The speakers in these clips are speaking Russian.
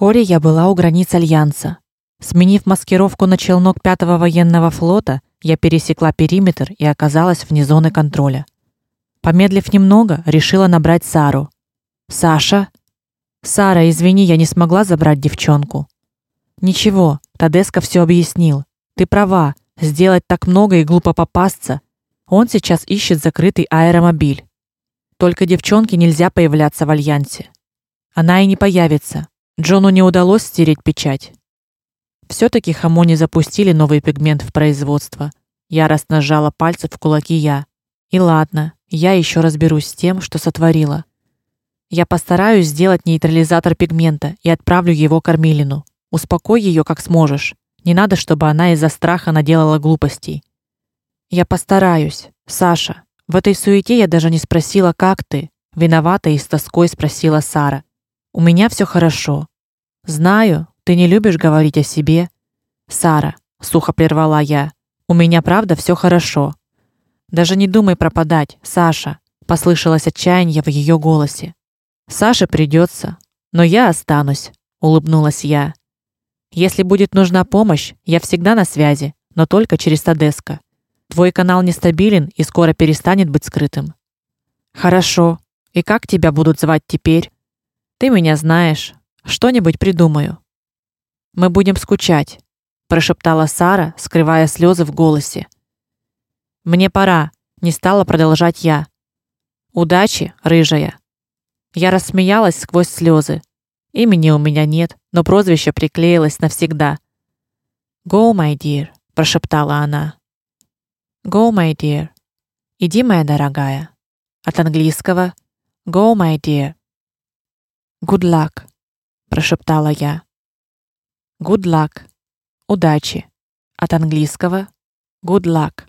Вскоре я была у границ альянса. Сменив маскировку на челнок пятого военного флота, я пересекла периметр и оказалась вне зоны контроля. Помедлив немного, решила набрать Сару. Саша, Сара, извини, я не смогла забрать девчонку. Ничего, Тадеска все объяснил. Ты права, сделать так много и глупо попасться. Он сейчас ищет закрытый аэромобиль. Только девчонке нельзя появляться в альянсе. Она и не появится. Джону не удалось стереть печать. все таки Хамони запустили новый пигмент в производство. Яростно сжала пальцы в кулаки я. И ладно, я еще разберусь с тем, что сотворила. Я постараюсь сделать нейтрализатор пигмента и отправлю его Кармилину. Успокой ее как сможешь. Не надо, чтобы она из-за страха наделала глупостей. Я постараюсь, Саша. В этой суете я даже не спросила, как ты. Виновата и с тоской спросила Сара. У меня все хорошо. Знаю, ты не любишь говорить о себе. Сара, сухо прервала я. У меня правда все хорошо. Даже не думай пропадать, Саша, послышалось отчаяние в ее голосе. Саше придется, но я останусь, улыбнулась я. Если будет нужна помощь, я всегда на связи, но только через Тадеска. Твой канал нестабилен и скоро перестанет быть скрытым. Хорошо. И как тебя будут звать теперь? Ты меня знаешь. Что-нибудь придумаю. Мы будем скучать, прошептала Сара, скрывая слезы в голосе. Мне пора, не стала продолжать я. Удачи, рыжая. Я рассмеялась сквозь слезы. Имени у меня нет, но прозвище приклеилось навсегда. "Go, my dear", прошептала она. "Go, my dear". Иди, моя дорогая. От английского "Go, my dear". "Good luck", прошептала я. "Good luck". Удачи. От английского "Good luck".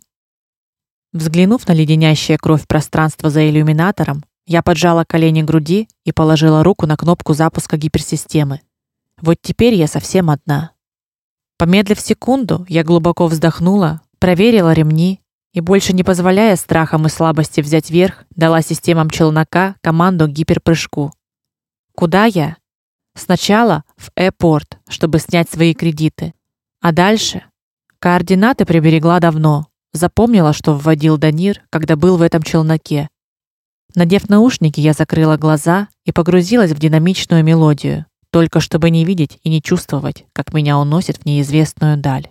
Взглянув на леденящее кровь пространство за иллюминатором, я поджала колени к груди и положила руку на кнопку запуска гиперсистемы. Вот теперь я совсем одна. Помедлив секунду, я глубоко вздохнула, проверила ремни и больше не позволяя страхам и слабости взять верх, дала системам челнока команду к гиперпрыжку. Куда я? Сначала в аэропорт, чтобы снять свои кредиты, а дальше координаты приберегла давно. Запомнила, что вводил Данир, когда был в этом челноке. Надев наушники, я закрыла глаза и погрузилась в динамичную мелодию, только чтобы не видеть и не чувствовать, как меня уносит в неизвестную даль.